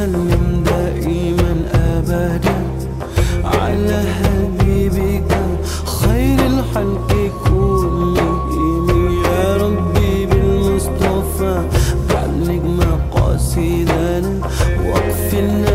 وسلم دائما أبدا على حبيبك خير الحلق كلهم. يا ربي بالمصطفى بلغ مقاصدنا واكفلنا